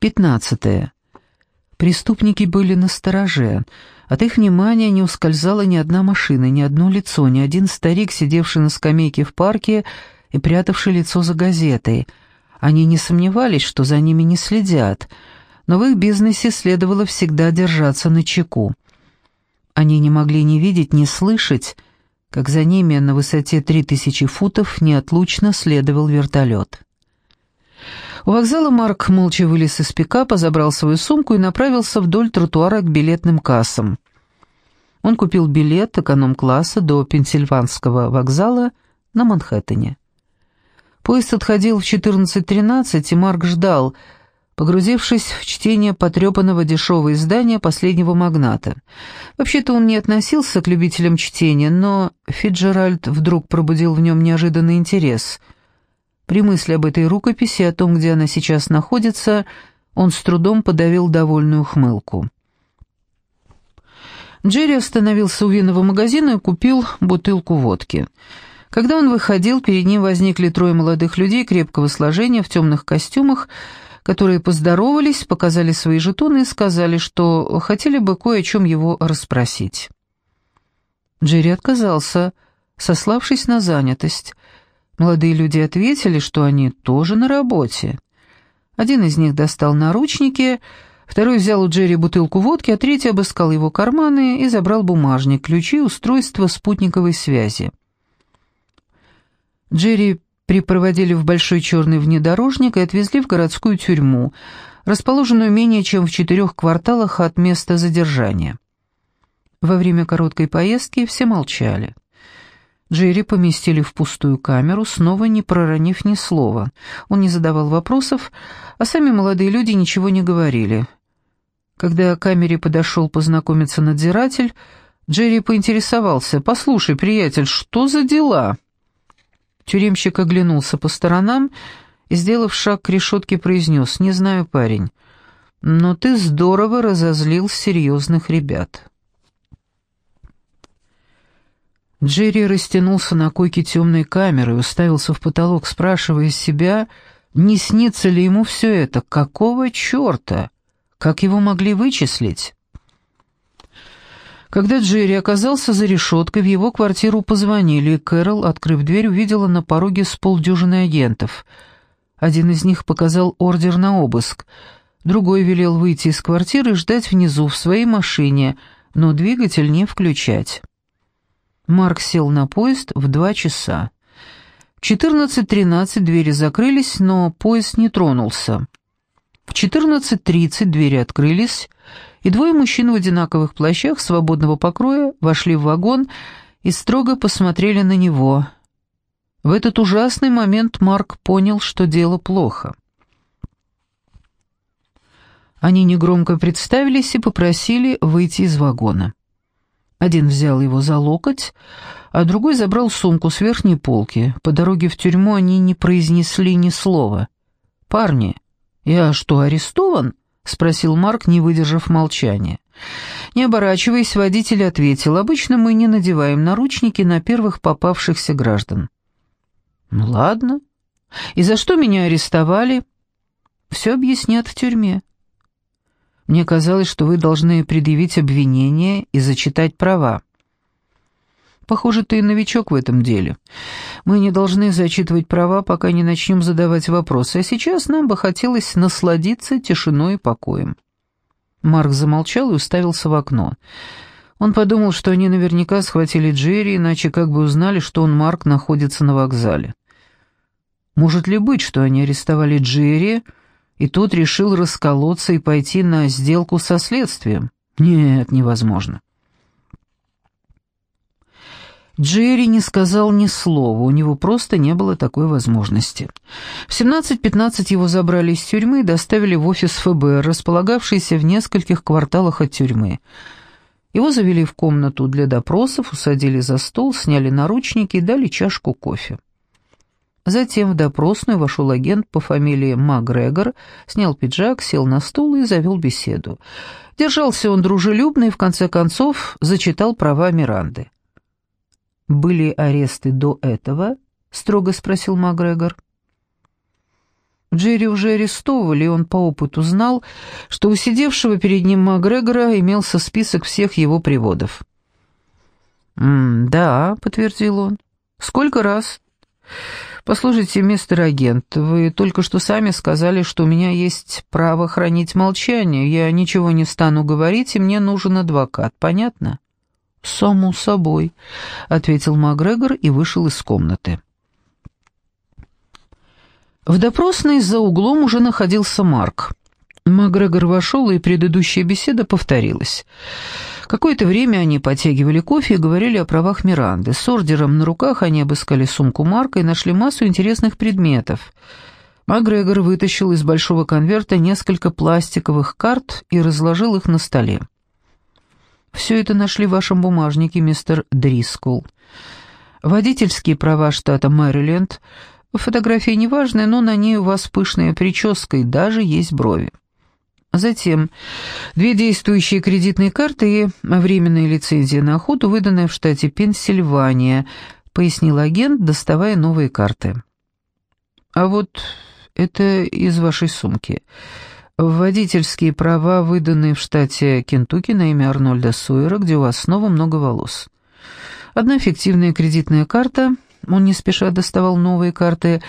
Пятнадцатое. Преступники были на стороже. От их внимания не ускользала ни одна машина, ни одно лицо, ни один старик, сидевший на скамейке в парке и прятавший лицо за газетой. Они не сомневались, что за ними не следят, но в их бизнесе следовало всегда держаться на чеку. Они не могли ни видеть, ни слышать, как за ними на высоте 3000 футов неотлучно следовал вертолет. У вокзала Марк молча вылез из пикапа, забрал свою сумку и направился вдоль тротуара к билетным кассам. Он купил билет эконом-класса до Пенсильванского вокзала на Манхэттене. Поезд отходил в 14.13, и Марк ждал, погрузившись в чтение потрепанного дешевого издания последнего магната. Вообще-то он не относился к любителям чтения, но Фиджеральд вдруг пробудил в нем неожиданный интерес. При мысли об этой рукописи, о том, где она сейчас находится, он с трудом подавил довольную хмылку. Джерри остановился у винного магазина и купил бутылку водки. Когда он выходил, перед ним возникли трое молодых людей крепкого сложения в темных костюмах, которые поздоровались, показали свои жетоны и сказали, что хотели бы кое о чем его расспросить. Джерри отказался, сославшись на занятость. Молодые люди ответили, что они тоже на работе. Один из них достал наручники, второй взял у Джерри бутылку водки, а третий обыскал его карманы и забрал бумажник, ключи, устройство спутниковой связи. Джерри припроводили в большой черный внедорожник и отвезли в городскую тюрьму, расположенную менее чем в четырех кварталах от места задержания. Во время короткой поездки все молчали. Джерри поместили в пустую камеру, снова не проронив ни слова. Он не задавал вопросов, а сами молодые люди ничего не говорили. Когда к камере подошел познакомиться надзиратель, Джерри поинтересовался, «Послушай, приятель, что за дела?» Тюремщик оглянулся по сторонам и, сделав шаг к решетке, произнес «Не знаю, парень, но ты здорово разозлил серьезных ребят». Джерри растянулся на койке темной камеры и уставился в потолок, спрашивая себя, не снится ли ему все это, какого черта, как его могли вычислить. Когда Джерри оказался за решеткой, в его квартиру позвонили, и Кэрол, открыв дверь, увидела на пороге с полдюжины агентов. Один из них показал ордер на обыск, другой велел выйти из квартиры и ждать внизу в своей машине, но двигатель не включать. Марк сел на поезд в два часа. В 14.13 двери закрылись, но поезд не тронулся. В 14.30 двери открылись, и двое мужчин в одинаковых плащах свободного покроя вошли в вагон и строго посмотрели на него. В этот ужасный момент Марк понял, что дело плохо. Они негромко представились и попросили выйти из вагона. Один взял его за локоть, а другой забрал сумку с верхней полки. По дороге в тюрьму они не произнесли ни слова. «Парни, я что, арестован?» — спросил Марк, не выдержав молчания. Не оборачиваясь, водитель ответил, «Обычно мы не надеваем наручники на первых попавшихся граждан». «Ну ладно. И за что меня арестовали?» «Все объяснят в тюрьме». «Мне казалось, что вы должны предъявить обвинение и зачитать права». Похоже, ты новичок в этом деле. Мы не должны зачитывать права, пока не начнем задавать вопросы, а сейчас нам бы хотелось насладиться тишиной и покоем». Марк замолчал и уставился в окно. Он подумал, что они наверняка схватили Джерри, иначе как бы узнали, что он, Марк, находится на вокзале. Может ли быть, что они арестовали Джерри, и тот решил расколоться и пойти на сделку со следствием? Нет, невозможно. Джерри не сказал ни слова, у него просто не было такой возможности. В 17.15 его забрали из тюрьмы и доставили в офис ФБР, располагавшийся в нескольких кварталах от тюрьмы. Его завели в комнату для допросов, усадили за стол, сняли наручники и дали чашку кофе. Затем в допросную вошел агент по фамилии Макгрегор, снял пиджак, сел на стул и завел беседу. Держался он дружелюбно и, в конце концов, зачитал права Миранды. «Были аресты до этого?» — строго спросил Макгрегор. Джерри уже арестовывали, и он по опыту знал, что у сидевшего перед ним Макгрегора имелся список всех его приводов. «М «Да», — подтвердил он. «Сколько раз?» «Послушайте, мистер агент, вы только что сами сказали, что у меня есть право хранить молчание. Я ничего не стану говорить, и мне нужен адвокат. Понятно?» «Само собой», — ответил Макгрегор и вышел из комнаты. В допросной за углом уже находился Марк. Макгрегор вошел, и предыдущая беседа повторилась. Какое-то время они потягивали кофе и говорили о правах Миранды. С ордером на руках они обыскали сумку Марка и нашли массу интересных предметов. Макгрегор вытащил из большого конверта несколько пластиковых карт и разложил их на столе. «Все это нашли в вашем бумажнике, мистер Дрискул. Водительские права штата Мэриленд. Фотография неважная, но на ней у вас пышная прическа и даже есть брови. Затем две действующие кредитные карты и временная лицензия на охоту, выданная в штате Пенсильвания, пояснил агент, доставая новые карты. А вот это из вашей сумки. Водительские права, выданные в штате Кентукки на имя Арнольда Суэра, где у вас снова много волос. Одна фиктивная кредитная карта — он не спеша доставал новые карты,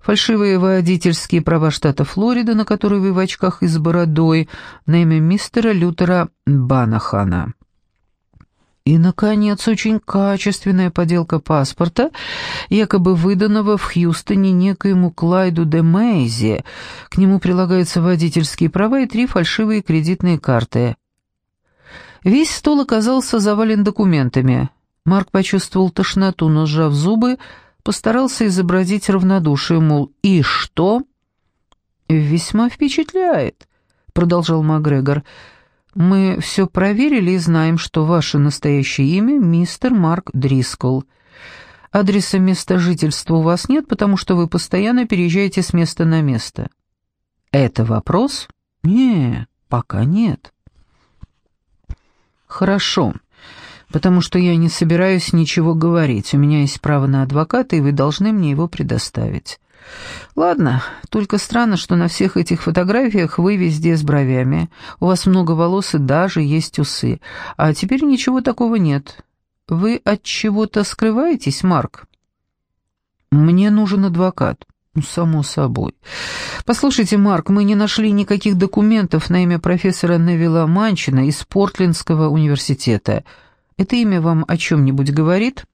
фальшивые водительские права штата Флорида, на которые вы в очках и с бородой, на имя мистера Лютера Банахана. И, наконец, очень качественная поделка паспорта, якобы выданного в Хьюстоне некоему Клайду де Мейзи. К нему прилагаются водительские права и три фальшивые кредитные карты. Весь стол оказался завален документами — Марк почувствовал тошноту, но, сжав зубы, постарался изобразить равнодушие, мол, «И что?» «Весьма впечатляет», — продолжал Макгрегор. «Мы все проверили и знаем, что ваше настоящее имя — мистер Марк Дрискл. Адреса места жительства у вас нет, потому что вы постоянно переезжаете с места на место». «Это вопрос?» «Не, пока нет». «Хорошо потому что я не собираюсь ничего говорить. У меня есть право на адвоката, и вы должны мне его предоставить. Ладно, только странно, что на всех этих фотографиях вы везде с бровями. У вас много волос и даже есть усы. А теперь ничего такого нет. Вы от чего-то скрываетесь, Марк? Мне нужен адвокат. Ну, само собой. Послушайте, Марк, мы не нашли никаких документов на имя профессора Невилла Манчина из Портлендского университета. Это имя вам о чем-нибудь говорит?»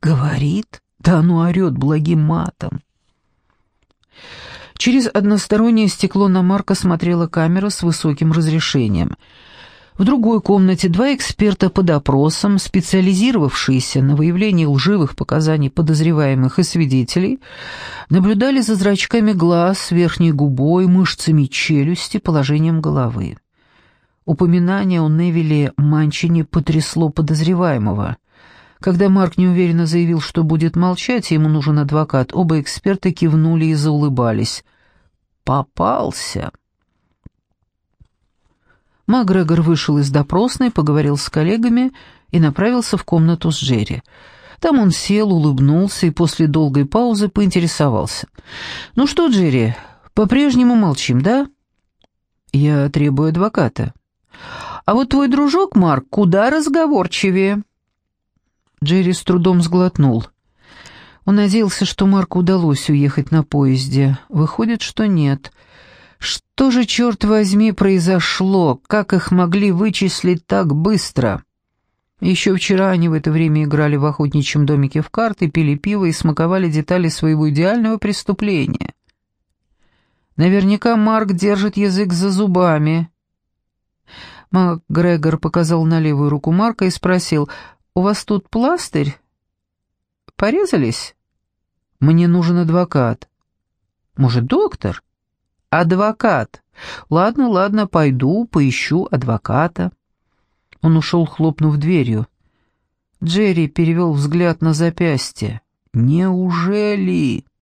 «Говорит? Да оно орет благим матом». Через одностороннее стекло на Марка смотрела камера с высоким разрешением. В другой комнате два эксперта по допросам, специализировавшиеся на выявлении лживых показаний подозреваемых и свидетелей, наблюдали за зрачками глаз, верхней губой, мышцами челюсти, положением головы. Упоминание о Невиле Манчине потрясло подозреваемого. Когда Марк неуверенно заявил, что будет молчать, ему нужен адвокат, оба эксперта кивнули и заулыбались. «Попался!» Макгрегор вышел из допросной, поговорил с коллегами и направился в комнату с Джерри. Там он сел, улыбнулся и после долгой паузы поинтересовался. «Ну что, Джерри, по-прежнему молчим, да?» «Я требую адвоката». А вот твой дружок Марк куда разговорчивее». Джерри с трудом сглотнул. Он надеялся, что Марку удалось уехать на поезде. Выходит, что нет. Что же, черт возьми, произошло? Как их могли вычислить так быстро? Еще вчера они в это время играли в охотничьем домике в карты, пили пиво и смаковали детали своего идеального преступления. Наверняка Марк держит язык за зубами. МакГрегор показал на левую руку Марка и спросил, «У вас тут пластырь? Порезались?» «Мне нужен адвокат». «Может, доктор?» «Адвокат. Ладно, ладно, пойду, поищу адвоката». Он ушел, хлопнув дверью. Джерри перевел взгляд на запястье. «Неужели?»